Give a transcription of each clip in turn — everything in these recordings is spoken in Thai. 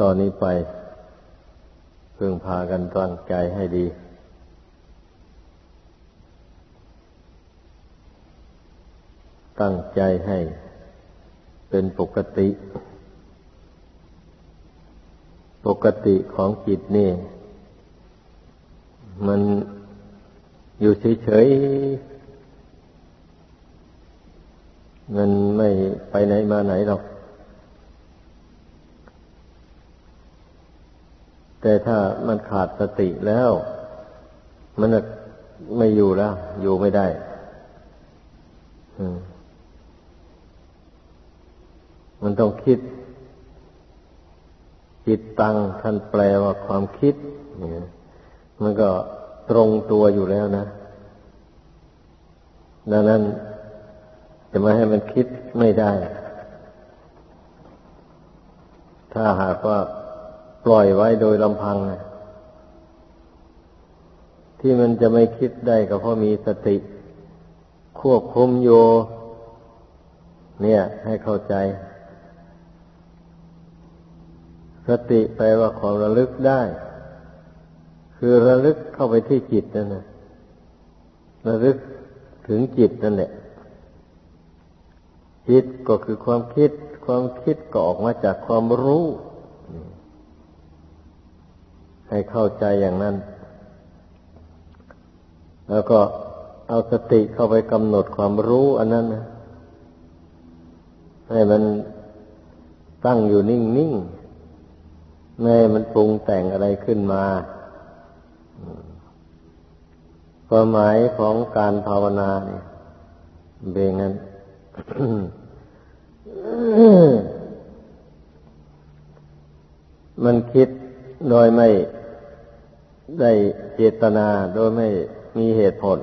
ตอนนี้ไปพึงพากันตั้งใจให้ดี ตั้งใจให้เป็นปกติ ปกติของจิตนี่ มันอยู่เฉยๆ มันไม่ไปไหนมาไหนหรอก แต่ถ้ามันขาดสติแล้ว มันไม่อยู่แล้ว อยู่ไม่ได้มันต้องคิด จิตตังท่านแปลว่าความคิดมันก็ตรงตัวอยู่แล้วนะ ดังนั้นจะมาให้มันคิดไม่ได้ ถ้าหากว่า ปล่อยไว้โดยลำพังที่มันจะไม่คิดได้ก็เพราะมีสติ ควบคุมโย เนี่ย ให้เข้าใจ สติแปลว่าความระลึกได้ คือระลึกเข้าไปที่จิตนั่นนะระลึกถึงจิตนั่นแหละจิตก็คือความคิด ความคิดก็ออกมาจากความรู้ ให้เข้าใจอย่างนั้น แล้วก็เอาสติเข้าไปกำหนดความรู้อันนั้นนะให้มันตั้งอยู่นิ่งๆ ไม่ให้มันปรุงแต่งอะไรขึ้นมาความหมายของการภาวนาเนี่ยเบงนั้นมันคิดโดยไม่ ได้เจตนาโดยไม่มีเหตุผล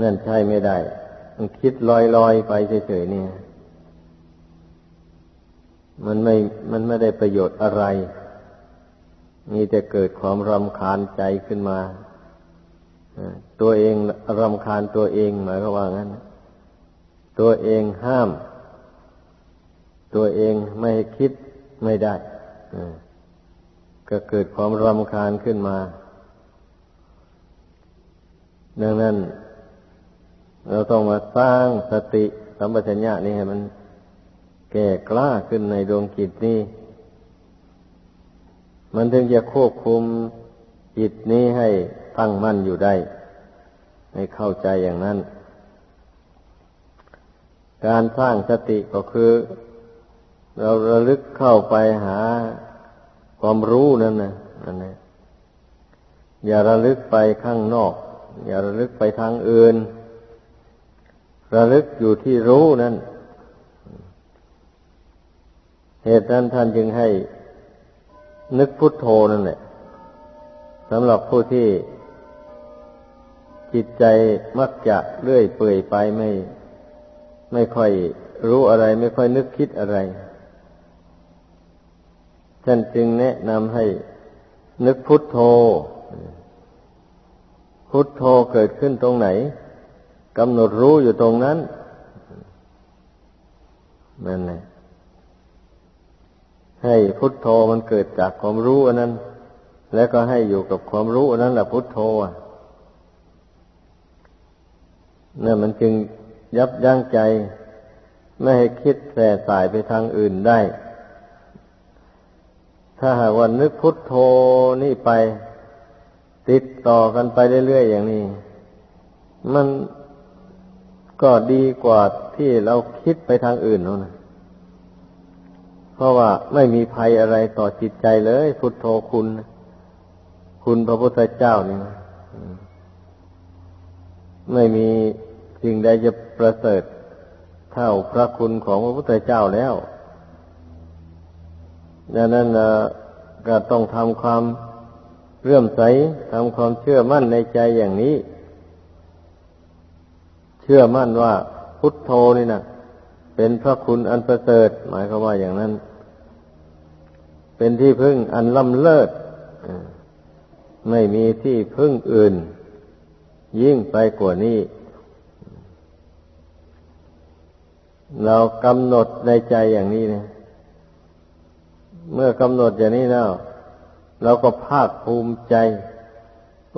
นั่นใช่ไม่ได้มันคิดลอยๆไปเฉยๆเนี่ย มันไม่มันไม่ได้ประโยชน์อะไร มีแต่เกิดความรำคาญใจขึ้นมาตัวเองรำคาญตัวเองหมายก็ว่างั้น ตัวเองห้าม ตัวเองไม่คิดไม่ได้ ก็เกิดความรำคาญขึ้นมา ดังนั้น เราต้องมาสร้างสติสัมปชัญญะนี่ให้มันแก่กล้าขึ้นในดวงจิตนี้ มันถึงจะควบคุมจิตนี้ให้ตั้งมั่นอยู่ได้ ให้เข้าใจอย่างนั้น การสร้างสติก็คือ เราระลึกเข้าไปหา ความรู้นั่นนะนั่นนะอย่าระลึกไปข้างนอก อย่าระลึกไปทางอื่น ระลึกอยู่ที่รู้นั่น เหตุนั้นท่านจึงให้นึกพุทโธนั่นแหละสำหรับผู้ที่จิตใจมักจะเลื่อยเปื่อยไปไม่ ไม่ค่อยรู้อะไร ไม่ค่อยนึกคิดอะไร ท่านจึงแนะนำให้นึกพุทโธ พุทโธเกิดขึ้นตรงไหนกำหนดรู้อยู่ตรงนั้น นั่นแหละให้พุทโธมันเกิดจากความรู้อันนั้น แล้วก็ให้อยู่กับความรู้อันนั้นแหละพุทโธนั่นมันจึงยับยั้งใจ ไม่ให้คิดแส่สายไปทางอื่นได้ ถ้าหากวันนึกพุทโธนี่ไป ติดต่อกันไปเรื่อยๆอย่างนี้ มันก็ดีกว่าที่เราคิดไปทางอื่นนู่นเพราะว่าไม่มีภัยอะไรต่อจิตใจเลย พุทโธคุณ คุณพระพุทธเจ้านี่ไม่มีสิ่งใดจะประเสริฐเท่าพระคุณของพระพุทธเจ้าแล้ว ดังนั้นก็ต้องทำความเรื่อมใสทำความเชื่อมั่นในใจอย่างนี้ เชื่อมั่นว่าพุทโธนี่นะเป็นพระคุณอันประเสริฐ หมายความว่าอย่างนั้น เป็นที่พึ่งอันล้ำเลิศไม่มีที่พึ่งอื่น ยิ่งไปกว่านี้ เรากำหนดในใจอย่างนี้นะ เมื่อกำหนดอย่างนี้แล้วเราก็ภาคภูมิใจ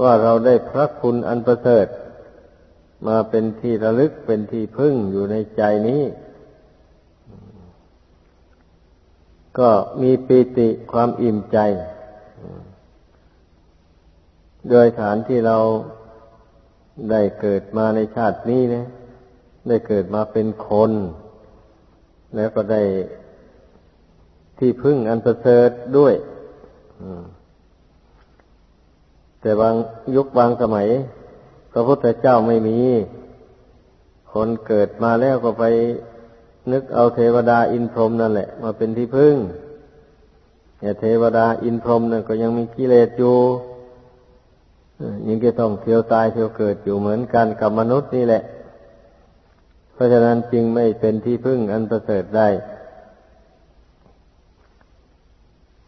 ว่าเราได้พระคุณอันประเสริฐ มาเป็นที่ระลึกเป็นที่พึ่งอยู่ในใจนี้ ก็มีปีติความอิ่มใจ โดยฐานที่เราได้เกิดมาในชาตินี้นะได้เกิดมาเป็นคน แล้วก็ได้ ที่พึ่งอันประเสริฐด้วยแต่บางยุคบางสมัย พระพุทธเจ้าไม่มี คนเกิดมาแล้วก็ไปนึกเอาเทวดาอินพรหมนั่นแหละ มาเป็นที่พึ่งแต่เทวดาอินพรหมนั่นก็ยังมีกิเลสอยู่ยังก็ต้องเที่ยวตายเที่ยวเกิดอยู่เหมือนกันกับมนุษย์นี่แหละ เพราะฉะนั้นจึงไม่เป็นที่พึ่งอันประเสริฐได้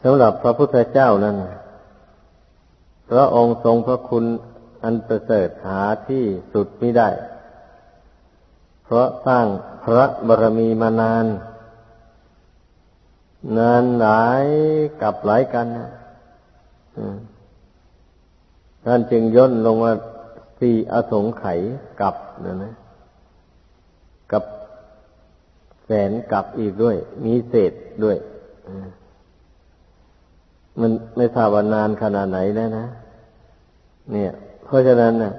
สำหรับพระพุทธเจ้านั้นพระองค์ทรงพระคุณอันประเสริฐหาที่สุดไม่ได้ เพราะสร้างพระบารมีมานาน นานหลายกับหลายกันนะท่านจึงย่นลงว่าสี่อสงไขยกับนะนะกับแสนกับอีกด้วย มีเศษด้วย มันไม่ทราบว่านานขนาดไหนแล้วนะ เนี่ย เพราะฉะนั้นนะ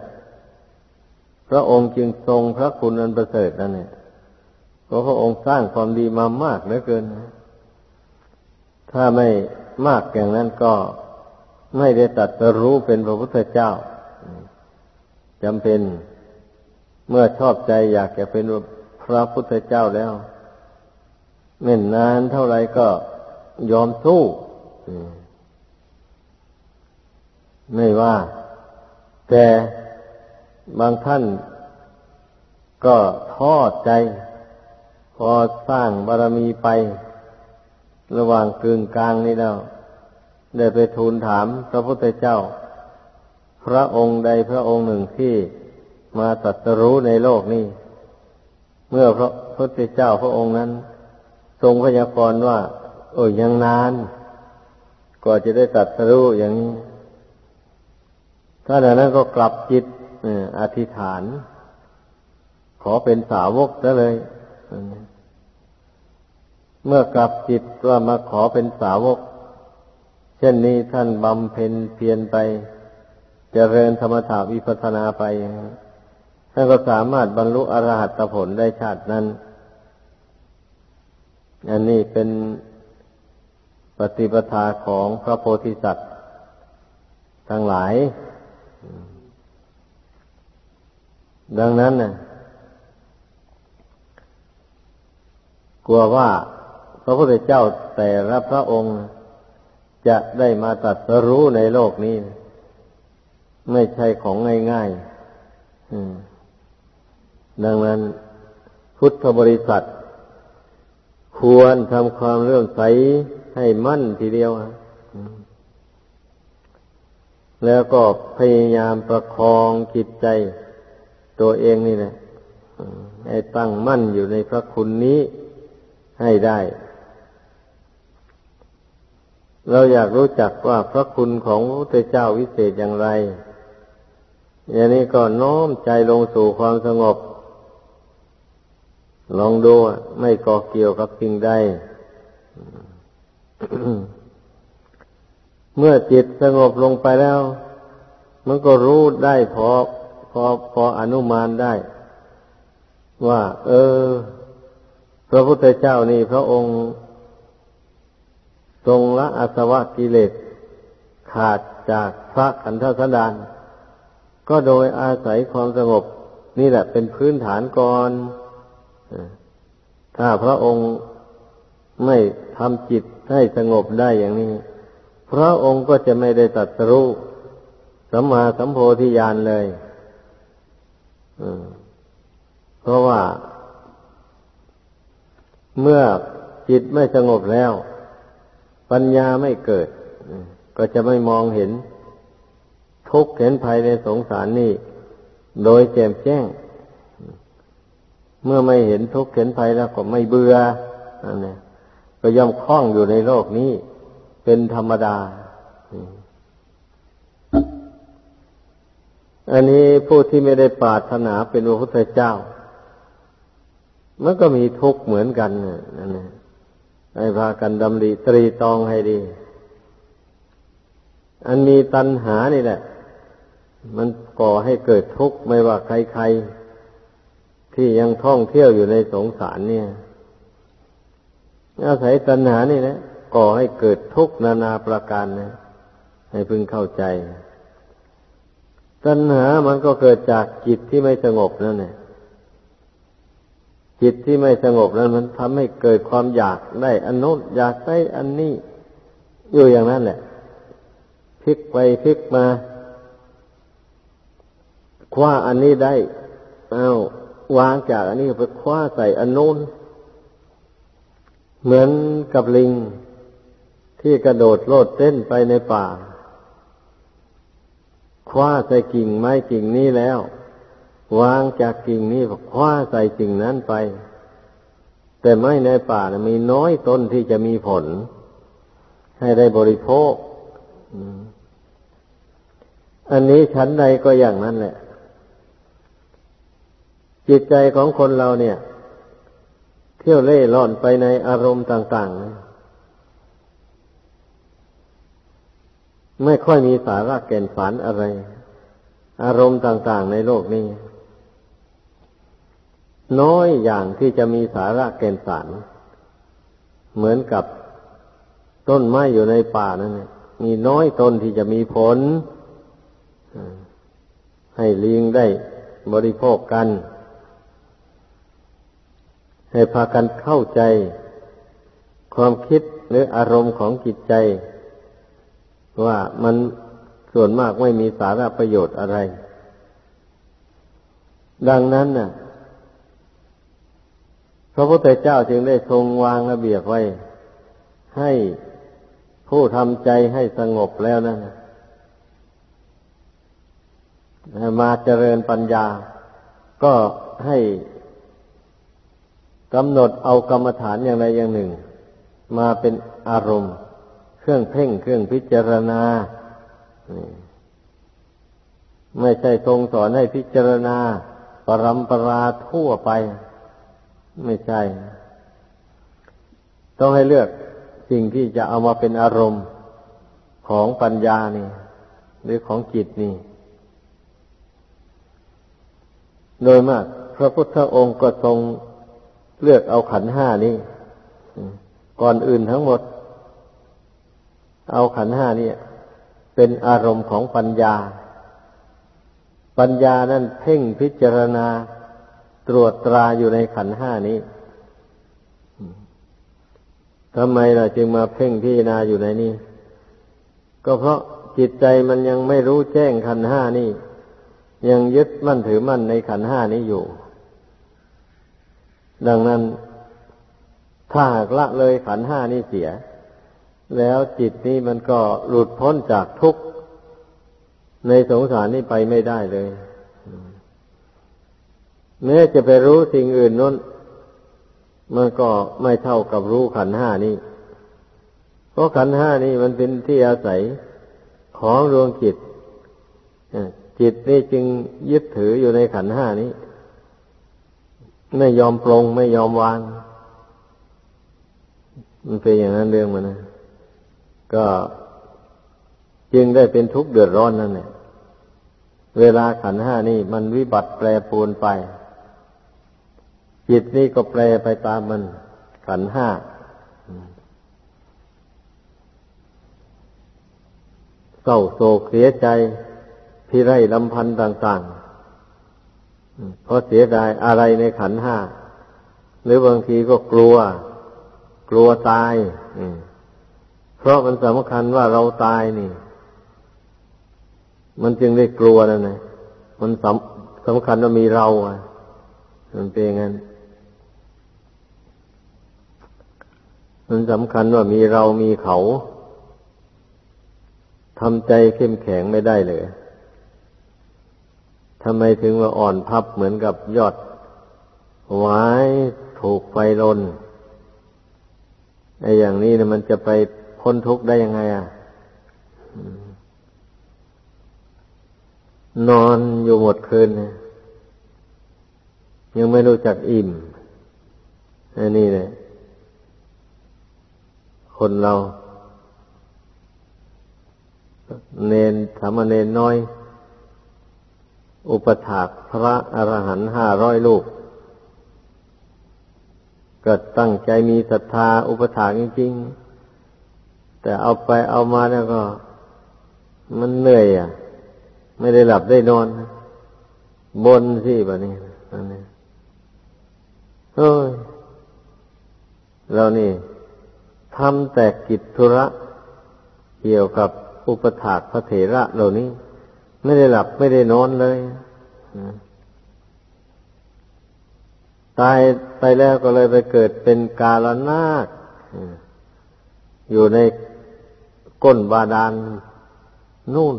พระองค์จึงทรงพระคุณอันประเสริฐนั่นเนี่ยเพราะพระองค์สร้างความดีมามากเหลือเกินนะถ้าไม่มากอย่างนั้นก็ไม่ได้ตัดสรู้เป็นพระพุทธเจ้าจำเป็นเมื่อชอบใจอยากจะเป็นพระพุทธเจ้าแล้วเม่นนานเท่าไรก็ยอมสู้ ไม่ว่า แต่บางท่านก็ท้อใจ พอสร้างบารมีไป ระหว่างกึ่งกลางนี่แล้ว ได้ไปทูลถามพระพุทธเจ้า พระองค์ใดพระองค์หนึ่งที่มาตัดรู้ในโลกนี้ เมื่อพระพุทธเจ้าพระองค์นั้น ทรงพยากรณ์ว่า โอ้ยยังนาน กว่าจะได้ตัดรู้อย่างนี้ ถ้าอย่างนั้นก็กลับจิตอธิษฐาน ขอเป็นสาวกซะเลยเมื่อกลับจิตว่ามาขอเป็นสาวก เช่นนี้ท่านบำเพ็ญเพียรไปจเจริญธรรมถาวิปัสนาไปท่านก็สามารถบรรลุอรหัตผลได้ชาตินั้น อันนี้เป็นปฏิปทาของพระโพธิสัตว์ทั้งหลาย ดังนั้นนะกลัวว่าพระพุทธเจ้าแต่ละพระองค์จะได้มาตัดสรู้ในโลกนี้ ไม่ใช่ของง่ายๆดังนั้น พุทธบริษัท ควรทำความเรื่องใสให้มั่นทีเดียว แล้วก็พยายามประคองจิตใจตัวเองนี่แหละให้ตั้งมั่นอยู่ในพระคุณนี้ให้ได้ เราอยากรู้จักว่าพระคุณของพระพุทธเจ้าวิเศษอย่างไรอย่างนี้ก็น้อมใจลงสู่ความสงบ ลองดูไม่ก่อเกี่ยวกับสิ่งใด เมื่อจิตสงบลงไปแล้ว มันก็รู้ได้พอพอพออนุมานได้ ว่า เออ พระพุทธเจ้านี่พระองค์ ทรงละอาสวะกิเลสขาดจากพระขันธสันดาน ก็โดยอาศัยความสงบ นี่แหละเป็นพื้นฐานก่อนถ้าพระองค์ไม่ทำจิตให้สงบได้อย่างนี้ พระองค์ก็จะไม่ได้ตัดสู้สัมมาสัมโพธิญาณเลยเพราะว่า เมื่อจิตไม่สงบแล้ว ปัญญาไม่เกิด ก็จะไม่มองเห็น ทุกข์เห็นภัยในสงสารนี่โดยแจ่มแจ้ง เมื่อไม่เห็นทุกข์เห็นภัยแล้วก็ไม่เบื่ออันนี้ก็ย่อมคล้องอยู่ในโลกนี้ เป็นธรรมดา อันนี้ผู้ที่ไม่ได้ปรารถนาเป็นพระพุทธเจ้า มันก็มีทุกข์เหมือนกันนั่นแหละให้พากันดำริตรีตองให้ดี อันมีตัณหานี่แหละ มันก่อให้เกิดทุกข์ไม่ว่าใครๆ ที่ยังท่องเที่ยวอยู่ในสงสารเนี่ย อาศัยตัณหานี่นะ ก่อให้เกิดทุกข์นานาประการนะให้พึงเข้าใจ ตัณหามันก็เกิดจากจิตที่ไม่สงบนั่นแหละจิตที่ไม่สงบนั้นมันทำให้เกิดความอยากได้อันโน้นอยากได้อันนี้ อยู่อย่างนั้นแหละพลิกไปพลิกมา คว้าอันนี้ได้เอาวางจากอันนี้ไปคว้าใส่อันโน้นเหมือนกับลิง ที่กระโดดโลดเต้นไปในป่า คว้าใส่กิ่งไม้กิ่งนี้แล้ว วางจากกิ่งนี้คว้าใส่กิ่งนั้นไป แต่ไม้ในป่านะมีน้อยต้นที่จะมีผล ให้ได้บริโภค อันนี้ชั้นใดก็อย่างนั้นแหละ จิตใจของคนเราเนี่ย เที่ยวเล่ร่อนไปในอารมณ์ต่าง ๆ ไม่ค่อยมีสาระแก่นสารอะไร อารมณ์ต่าง ๆ ในโลกนี้ น้อยอย่างที่จะมีสาระแก่นสาร เหมือนกับต้นไม้อยู่ในป่านั่นมีน้อยต้นที่จะมีผล ให้ลิงได้บริโภคกัน ให้พากันเข้าใจ ความคิดหรืออารมณ์ของจิตใจ ว่ามันส่วนมากไม่มีสาระประโยชน์อะไร ดังนั้นน่ะ พระพุทธเจ้าจึงได้ทรงวางระเบียบไว้ ให้ผู้ทำใจให้สงบแล้วนั่นมาเจริญปัญญา ก็ให้กำหนดเอากรรมฐานอย่างใดอย่างหนึ่ง มาเป็นอารมณ์ เครื่องเพ่งเครื่องพิจารณาไม่ใช่ทรงสอนให้พิจารณา ปรำปราทั่วไป ไม่ใช่ ต้องให้เลือกสิ่งที่จะเอามาเป็นอารมณ์ของปัญญานี่ หรือของจิตนี่ โดยมาก พระพุทธองค์ก็ทรงเลือกเอาขันห้านี้ ก่อนอื่นทั้งหมด เอาขันห้านี่เป็นอารมณ์ของปัญญา ปัญญานั่นเพ่งพิจารณาตรวจตราอยู่ในขันห้านี้ทำไมล่ะ จึงมาเพ่งพิจารณาอยู่ในนี้ ก็เพราะจิตใจมันยังไม่รู้แจ้งขันห้านี่ ยังยึดมั่นถือมั่นในขันห้านี้อยู่ ดังนั้นถ้าหากละเลยขันห้านี้เสีย แล้วจิตนี้มันก็หลุดพ้นจากทุกข์ในสงสารนี้ไปไม่ได้เลยแม้จะไปรู้สิ่งอื่นนั้นมันก็ไม่เท่ากับรู้ขันห้านี้ เพราะขันห้านี้มันเป็นที่อาศัยของดวงจิตจิตนี่จึงยึดถืออยู่ในขันห้านี้ ไม่ยอมปรงไม่ยอมวาง มันเป็นอย่างนั้นเรื่องมันนะ ก็จึงได้เป็นทุกข์เดือดร้อนนั่นแหละเวลาขันห้านี่มันวิบัติแปรปรวนไป จิตนี่ก็แปรไปตามมัน ขันห้าเศร้าโศกเสียใจพิไรลำพันธ์ต่างๆเพราะเสียดายอะไรในขันห้า หรือบางทีก็กลัว กลัวตาย เพราะมันสำคัญว่าเราตายนี่ มันจึงได้กลัวนั่นนะมันสำสำคัญว่ามีเราอะมันเป็นงั้นมันสำคัญว่ามีเรามีเขาทำใจเข้มแข็งไม่ได้เลยทำไมถึงว่าอ่อนพับเหมือนกับยอดไม้ถูกไฟลนไอ้อย่างนี้นะมันจะไป พ้นทุกข์ได้ยังไงอะนอนอยู่หมดคืนยังไม่รู้จักอิ่มอันนี้เลยคนเรา เนนสามเณรน้อย อุปถากพระอรหันต์ห้าร้อยลูกก็ตั้งใจมีศรัทธาอุปถากจริงๆ แต่เอาไปเอามาแล้วก็ มันเหนื่อยอะ ไม่ได้หลับได้นอนบนสิแบบนี้อันนี้เฮ้ยเรานี่ทำแต่กิจธุระเกี่ยวกับอุปถากพระเถระเหล่านี้ ไม่ได้หลับไม่ได้นอนเลยตายไปแล้วก็เลยไปเกิดเป็นกาลนาคอยู่ใน ก้นบาดาลนู่น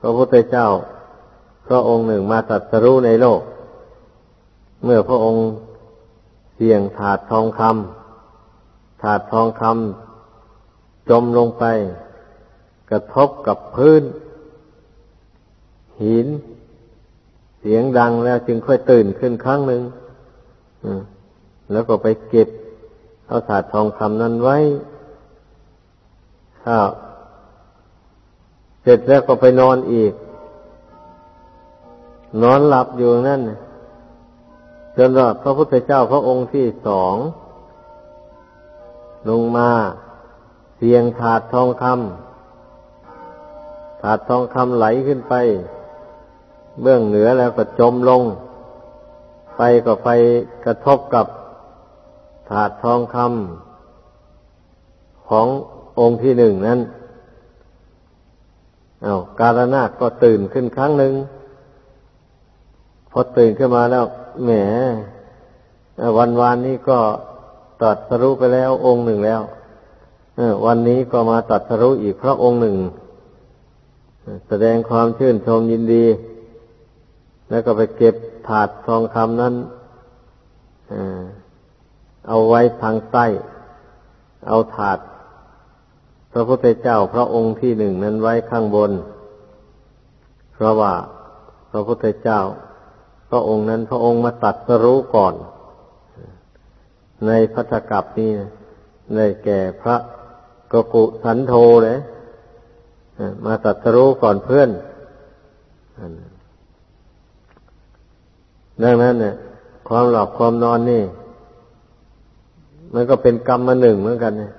พระพุทธเจ้า พระองค์หนึ่งมาตัดสรู้ในโลก เมื่อพระองค์เสี่ยงถาดทองคำถาดทองคำจมลงไป กระทบกับพื้น หิน เสียงดังแล้วจึงค่อยตื่นขึ้นครั้งหนึ่งแล้วก็ไปเก็บ เอาถาดทองคำนั้นไว้ข้าวเสร็จแล้วก็ไปนอนอีก นอนหลับอยู่นั่นจนว่าพระพุทธเจ้าพระองค์ที่สอง ลงมาเสียงถาดทองคำถาดทองคำไหลขึ้นไป เบื้องเหนือแล้วก็จมลงไฟก็ไฟกระทบกับ ถาดทองคำขององค์ที่หนึ่งนั้นอากาลนาคก็ตื่นขึ้นครั้งหนึ่งพอตื่นขึ้นมาแล้วแหมวันวานนี้ก็ตัดสรุไปแล้วองค์หนึ่งแล้ววันนี้ก็มาตัดสรุอีกพระองค์หนึ่ง แสดงความชื่นชมยินดี แล้วก็ไปเก็บถาดทองคำนั้น เอาไว้ทางใต้ เอาถาด พระพุทธเจ้าพระองค์ที่หนึ่งนั้นไว้ข้างบน เพราะว่าพระพุทธเจ้า พระองค์นั้นพระองค์มาตัดสรู้ก่อน ในพัทธกัปนี้ได้แก่พระกกุสันโธเลยมาตัดสรู้ก่อนเพื่อนดังนั้นเนี่ยความหลับความนอนนี่ มันก็เป็นกรรมมาหนึ่งเหมือนกันเนี่ย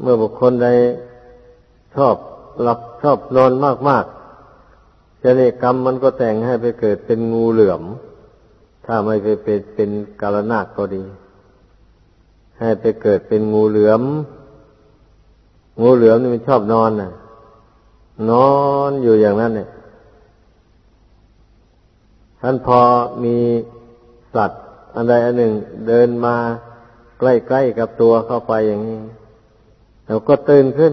เมื่อบุคคลใดชอบหลับชอบนอนมากๆจะนี่กรรมมันก็แต่งให้ไปเกิดเป็นงูเหลือม ถ้าไม่ไปเป็นเป็นกาลนาคก็ดี ให้ไปเกิดเป็นงูเหลือม งูเหลือมนี่มันชอบนอนน่ะ นอนอยู่อย่างนั้นเนี่ยท่านพอมีสัตว์อันใดอันหนึ่งเดินมา ใกล้ๆกับตัวเข้าไปอย่างนี้เราก็ตื่นขึ้น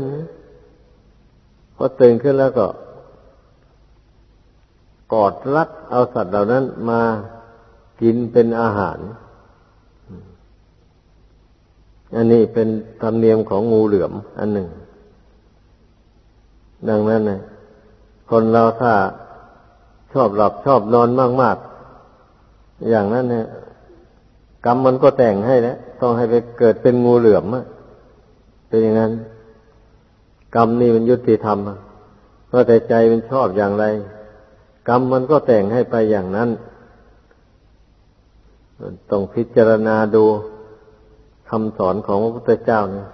พอตื่นขึ้นแล้วก็ กอดรัดเอาสัตว์เหล่านั้นมากินเป็นอาหาร อันนี้เป็นธรรมเนียมของงูเหลือม อันหนึ่ง ดังนั้นนะคนเราถ้าชอบหลับชอบนอนมาก ๆ อย่างนั้นเนี่ย กรรมมันก็แต่งให้แล้วต้องให้ไปเกิดเป็นงูเหลือมเป็นอย่างนั้น กรรมนี่มันยุติธรรมเพราะแต่ใจมันชอบอย่างไร กรรมมันก็แต่งให้ไปอย่างนั้นต้องพิจารณาดูคำสอนของพระพุทธเจ้านะ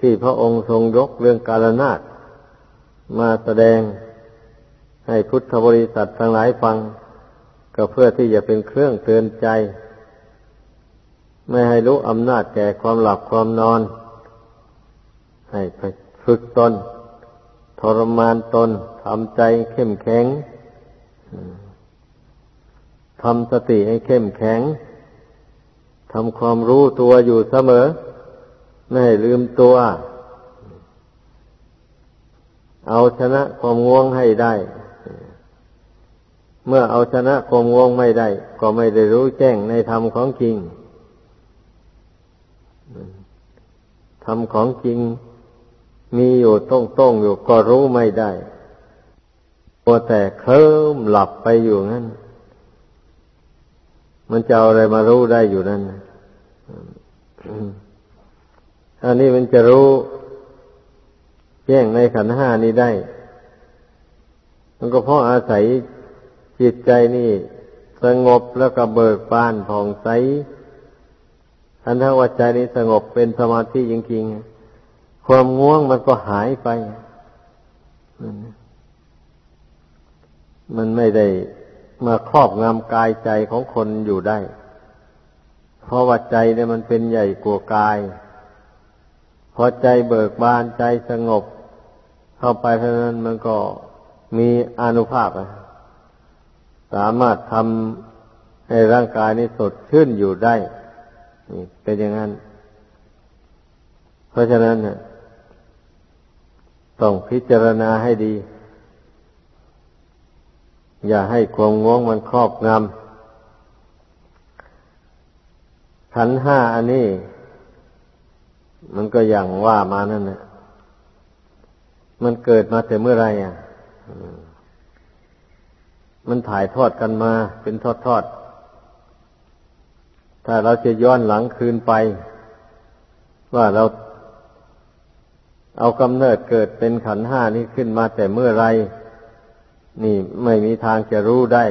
ที่พระองค์ทรงยกเรื่องกาลนาคมาแสดงให้พุทธบริษัททั้งหลายฟัง ก็เพื่อที่จะเป็นเครื่องเตือนใจ ไม่ให้รู้อำนาจแก่ความหลับความนอน ให้ไปฝึกตน ทรมานตนทำใจเข้มแข็งทำสติให้เข้มแข็งทำความรู้ตัวอยู่เสมอ ไม่ให้ลืมตัว เอาชนะความง่วงให้ได้ เมื่อเอาชนะความง่วงไม่ได้ ก็ไม่ได้รู้แจ้งในธรรมของจริงธรรมของจริงมีอยู่ต้องต้องอยู่ก็รู้ไม่ได้ัวแต่เคลิ้มหลับไปอยู่งั้น มันจะเอาอะไรมารู้ได้อยู่นั่นอันนี้มันจะรู้แจ้งในขันห้านี้ได้ มันก็เพราะอาศัย จิตใจนี่สงบแล้วก็เบิกบานผ่องใสอันถ้าว่าใจนี้สงบเป็นสมาธิจริงๆ ความง่วงมันก็หายไป มันไม่ได้มาครอบงำกายใจของคนอยู่ได้ เพราะว่าใจเนี่ยมันเป็นใหญ่กว่ากาย พอใจเบิกบานใจสงบ เข้าไปเท่านั้นมันก็มีอนุภาพ สามารถทำให้ร่างกายนี้สดชื่นอยู่ได้นี่เป็นอย่างนั้น เพราะฉะนั้นต้องพิจารณาให้ดี อย่าให้ความง่วงมันครอบงำขันห้าอันนี้ มันก็อย่างว่ามานั่นแหละมันเกิดมาแต่เมื่อไรอะ มันถ่ายทอดกันมาเป็นทอดทอด ถ้าเราจะย้อนหลังคืนไป ว่าเราเอากำเนิดเกิดเป็นขันห้านี้ขึ้นมาแต่เมื่อไร นี่ไม่มีทางจะรู้ได้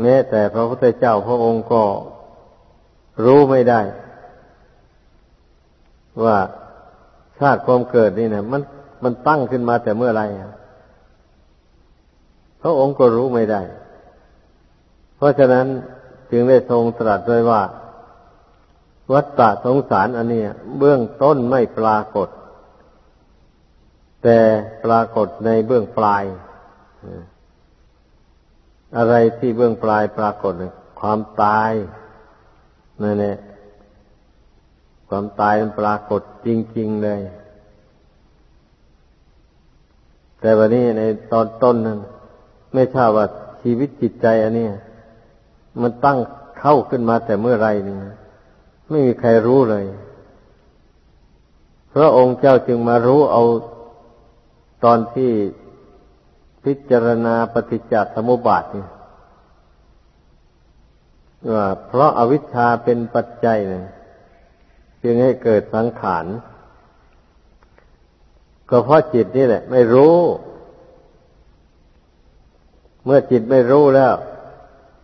แม้แต่พระพุทธเจ้าพระองค์ก็รู้ไม่ได้ ว่าชาติความเกิดนี่นะมันมันตั้งขึ้นมาแต่เมื่อไร พระองค์ก็รู้ไม่ได้ เพราะฉะนั้นจึงได้ทรงตรัสไว้ว่า วัฏฏะสงสารอันนี้เบื้องต้นไม่ปรากฏ แต่ปรากฏในเบื้องปลายอะไรที่เบื้องปลายปรากฏความตายนั่นแหละความตายมันปรากฏจริง ๆเลย แต่วันนี้ในตอนต้นนั้น ไม่ทราบว่าชีวิตจิตใจอันนี้มันตั้งเข้าขึ้นมาแต่เมื่อไรนี่ไม่มีใครรู้เลยพระองค์เจ้าจึงมารู้เอาตอนที่พิจารณาปฏิจจสมุปบาทนี่ว่าเพราะอาวิชชาเป็นปัจจัยเนี่ยจึงให้เกิดสังขารก็เพราะจิตนี่แหละ ไม่รู้ เมื่อจิตไม่รู้แล้ว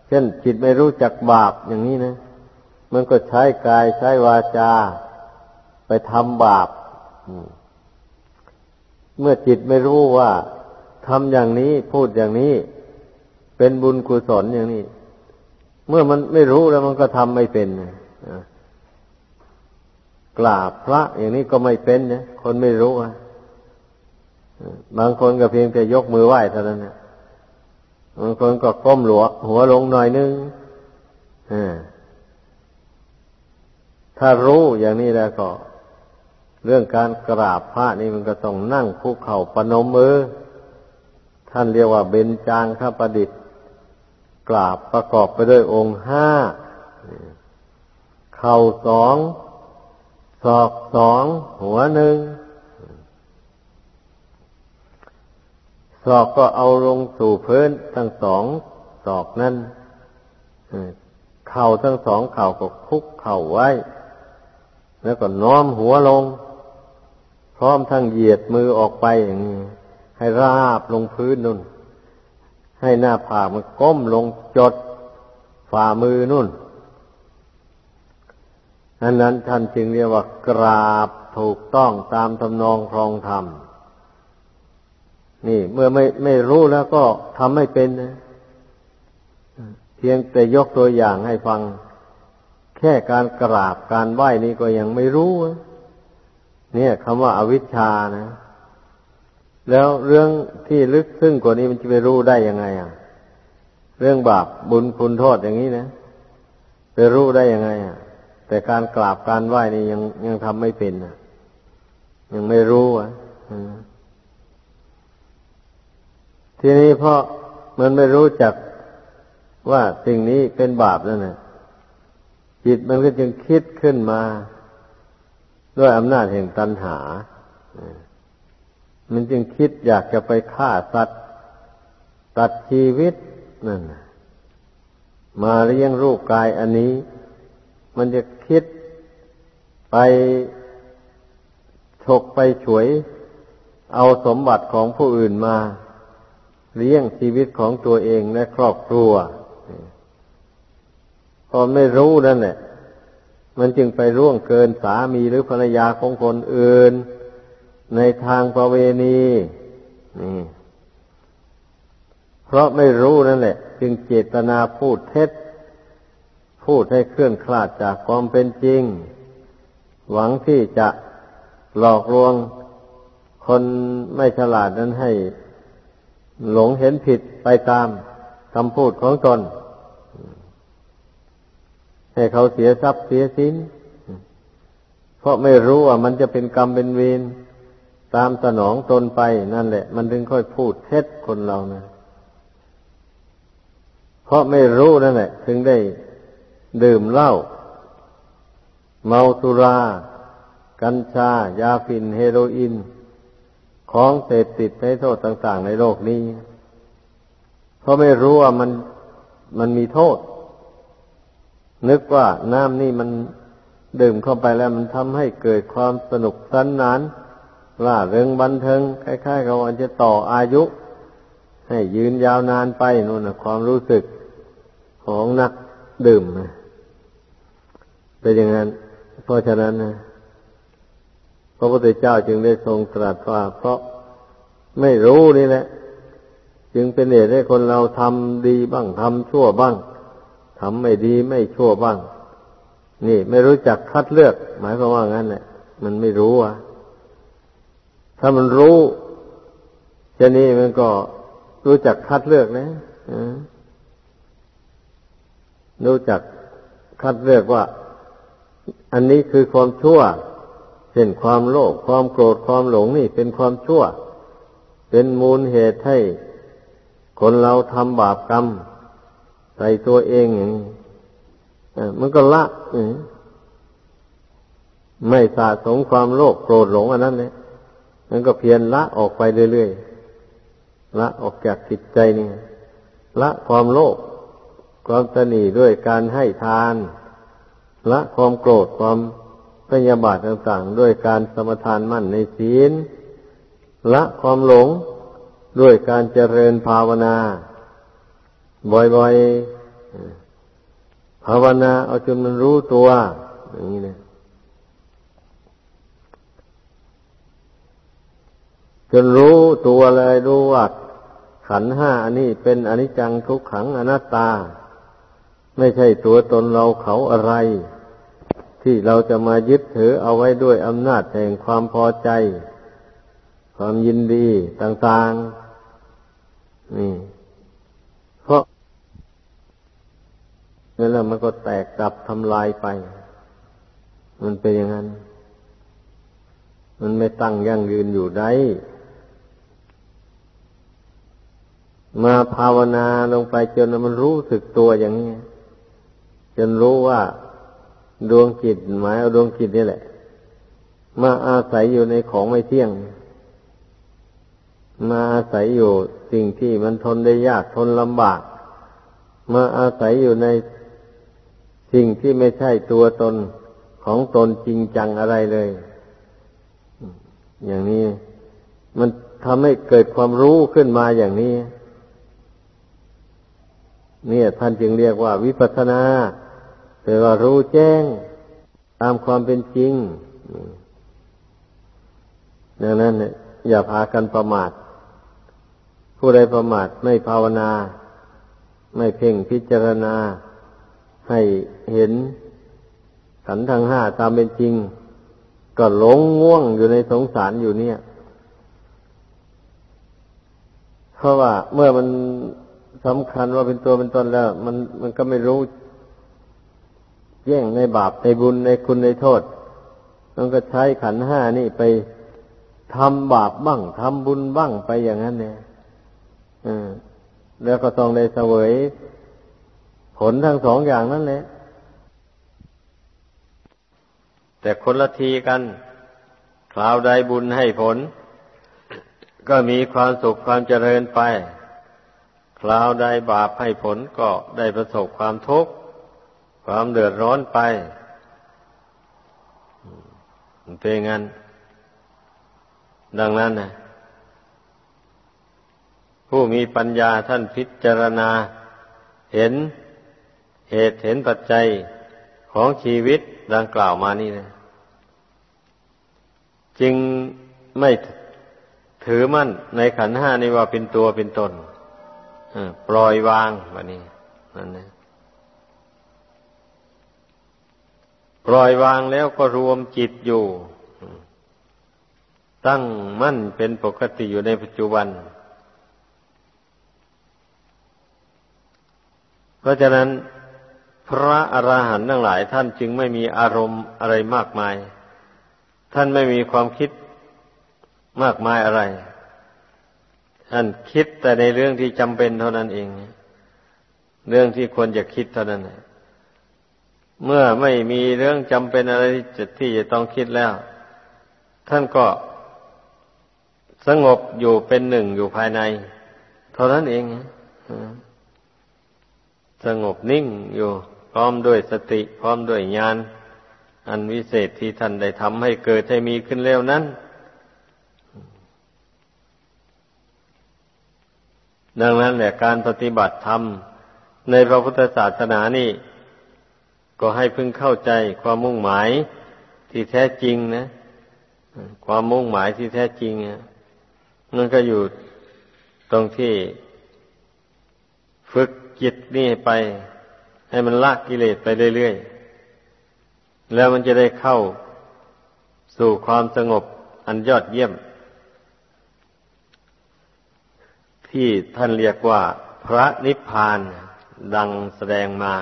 เช่นจิตไม่รู้จักบาปอย่างนี้นะ มันก็ใช้กายใช้วาจา ไปทำบาปเมื่อจิตไม่รู้ว่าทำอย่างนี้พูดอย่างนี้ เป็นบุญกุศลอย่างนี้ เมื่อมันไม่รู้แล้วมันก็ทำไม่เป็นกราบพระอย่างนี้ก็ไม่เป็นนะคนไม่รู้อะบางคนก็เพียงแต่ยกมือไหว้เท่านั้นนะ บางคนก็ก้มหลวหัวลงหน่อยนึงถ้ารู้อย่างนี้แล้วก็ เรื่องการกราบพระนี่มันก็ต้องนั่งคุกเข่าปนมมือ ท่านเรียกว่าเบญจางข้าประดิษฐ์ กราบประกอบไปด้วยองค์ห้าเข่าสองศอกสองหัวหนึ่ง ศอกก็เอาลงสู่พื้นทั้งสองศอกนั้นเข่าทั้งสองเข่าก็คุกเข่าไว้ แล้วก็น้อมหัวลง พร้อมทั้งเหยียดมือออกไปอย่างนี้ให้ราบลงพื้นนุ่น ให้หน้าผากมันก้มลงจดฝ่ามือนุ่นอันนั้นท่านจึงเรียกว่ากราบถูกต้องตามทำนองครองธรรม นี่เมื่อไม่ไม่รู้แล้วก็ทำไม่เป็นนะเพียงแต่ยกตัวอย่างให้ฟัง แค่การกราบการไหว้นี่ก็ยังไม่รู้ เนี่ยคำว่าอาวิชชานะ แล้วเรื่องที่ลึกซึ้งกว่านี้มันจะไปรู้ได้ยังไงอะ เรื่องบาปบุญคุณโทษอย่างนี้นะไปรู้ได้ยังไงอะ แต่การกราบการไหว้นี่ยังยังทำไม่เป็นอะยังไม่รู้อะ ทีนี้เพราะมันไม่รู้จักว่าสิ่งนี้เป็นบาปนั่นนะจิตมันก็จึงคิดขึ้นมา ด้วยอำนาจแห่งตัณหา มันจึงคิดอยากจะไปฆ่าสัตว์ตัดชีวิตนั่นมาเลี้ยงรูปกายอันนี้ มันจะคิดไปฉกไปฉวย เอาสมบัติของผู้อื่นมา เลี้ยงชีวิตของตัวเองและครอบครัว พอไม่รู้นั่นแหละมันจึงไปร่วงเกินสามีหรือภรรยาของคนอื่น ในทางประเวณีนี่เพราะไม่รู้นั่นแหละ จึงเจตนาพูดเท็จ พูดให้เคลื่อนคลาดจากความเป็นจริง หวังที่จะหลอกลวงคนไม่ฉลาดนั้นให้ หลงเห็นผิดไปตามคำพูดของตน ให้เขาเสียทรัพย์เสียสินเพราะไม่รู้ว่ามันจะเป็นกรรมเป็นเวรตามสนองตนไปนั่นแหละ มันถึงค่อยพูดเท็จคนเรานะเพราะไม่รู้นั่นแหละ ถึงได้ดื่มเหล้าเมาสุรา กัญชายาฝิ่นเฮโรอีน ของเสพติดให้โทษต่าง ๆ ในโลกนี้ เพราะไม่รู้ว่ามันมันมีโทษ นึกว่าน้ำนี่มันดื่มเข้าไปแล้วมันทำให้เกิดความสนุกสนนาน ล่าเริงบันเทิงคล้ายๆกับว่าจะต่ออายุ ให้ยืนยาวนานไปนู่นนะความรู้สึกของนักดื่มเป็นอย่างนั้น เพราะฉะนั้นนะ พระพุทธเจ้าจึงได้ทรงตรัสว่า เพราะไม่รู้นี่แหละ จึงเป็นเหตุให้คนเราทำดีบ้างทำชั่วบ้างทำไม่ดีไม่ชั่วบ้าง นี่ ไม่รู้จักคัดเลือก หมายความว่างั้นแหละมันไม่รู้อะ ถ้ามันรู้เช่นนี้มันก็รู้จักคัดเลือกนะรู้จักคัดเลือกว่า อันนี้คือความชั่ว เช่นความโลภความโกรธความหลงนี่เป็นความชั่ว เป็นมูลเหตุให้คนเราทำบาปกรรมใส่ตัวเองอย่างมันก็ละไม่สะสมความโลภโกรธหลงอันนั้นเลยมันก็เพียรละออกไปเรื่อยๆละออกจากจิตใจนี่ละความโลภความตนีด้วยการให้ทาน ละความโกรธความ พยาบาทต่างๆ ด้วยการสมทานมั่นในศีล ละความหลงด้วยการเจริญภาวนา บ่อยๆ ภาวนาเอาจนมันรู้ตัว อย่างนี้นะจนรู้ตัวเลยรู้ว่าขันห้าอันนี้เป็นอนิจจังทุกขังอนัตตา ไม่ใช่ตัวตนเราเขาอะไร ที่เราจะมายึดถือเอาไว้ด้วยอำนาจแห่งความพอใจ ความยินดีต่างๆ นี่ เพราะนี่แล้วมันก็แตกดับทำลายไป มันเป็นอย่างนั้น มันไม่ตั้งยั่งยืนอยู่ได้ มาภาวนาลงไปจนมันรู้สึกตัวอย่างนี้จนรู้ว่า ดวงจิตหมายเอาดวงจิตนี่แหละ มาอาศัยอยู่ในของไม่เที่ยง มาอาศัยอยู่สิ่งที่มันทนได้ยากทนลำบาก มาอาศัยอยู่ในสิ่งที่ไม่ใช่ตัวตนของตนจริงจังอะไรเลย อย่างนี้มันทำให้เกิดความรู้ขึ้นมาอย่างนี้ เนี่ยท่านจึงเรียกว่าวิปัสนา แปลว่ารู้แจ้ง ตามความเป็นจริงดังนั้นอย่าพากันประมาท ผู้ใดประมาทไม่ภาวนา ไม่เพ่งพิจารณา ให้เห็นขันธ์ทั้งห้าตามเป็นจริง ก็หลงง่วงอยู่ในสงสารอยู่เนี่ย เพราะว่าเมื่อมันสำคัญว่าเป็นตัวเป็นตนแล้ว มันมันก็ไม่รู้ แย่งในบาปในบุญในคุณในโทษมันก็ใช้ขันห้านี่ไปทำบาปบ้างทำบุญบ้างไปอย่างนั้นเนี่ยแล้วก็ต้องได้เสวย ผลทั้งสองอย่างนั่นแหละ แต่คนละทีกัน คราวใดบุญให้ผล ก็มีความสุขความเจริญไป คราวใดบาปให้ผลก็ได้ประสบความทุกข์ ความเดือดร้อนไปเป็นงั้น ดังนั้นนะผู้มีปัญญาท่านพิจารณา เห็นเหตุเห็นปัจจัยของชีวิตดังกล่าวมานี่นะจึงไม่ถือมั่นในขันห้านี้ว่าเป็นตัวเป็นตนปล่อยวางแบบนี้นั่นนะ ปล่อยวางแล้วก็รวมจิตอยู่ ตั้งมั่นเป็นปกติอยู่ในปัจจุบัน เพราะฉะนั้นพระอระหันต์ทั้งหลายท่านจึงไม่มีอารมณ์อะไรมากมาย ท่านไม่มีความคิดมากมายอะไร ท่านคิดแต่ในเรื่องที่จำเป็นเท่านั้นเอง เรื่องที่ควรจะคิดเท่านั้น เมื่อไม่มีเรื่องจำเป็นอะไรที่จะต้องคิดแล้ว ท่านก็สงบอยู่เป็นหนึ่งอยู่ภายใน เท่านั้นเองสงบนิ่งอยู่พร้อมด้วยสติพร้อมด้วยญาณอันวิเศษที่ท่านได้ทำให้เกิดให้มีขึ้นแล้วนั้น ดังนั้นแหละการปฏิบัติธรรมในพระพุทธศาสนานี่ ก็ให้พึงเข้าใจความมุ่งหมายที่แท้จริงนะ ความมุ่งหมายที่แท้จริงนั่นก็อยู่ตรงที่ฝึกจิตนี่ไป ให้มันละกิเลสไปเรื่อยๆ แล้วมันจะได้เข้าสู่ความสงบอันยอดเยี่ยม ที่ท่านเรียกว่าพระนิพพานดังแสดงมา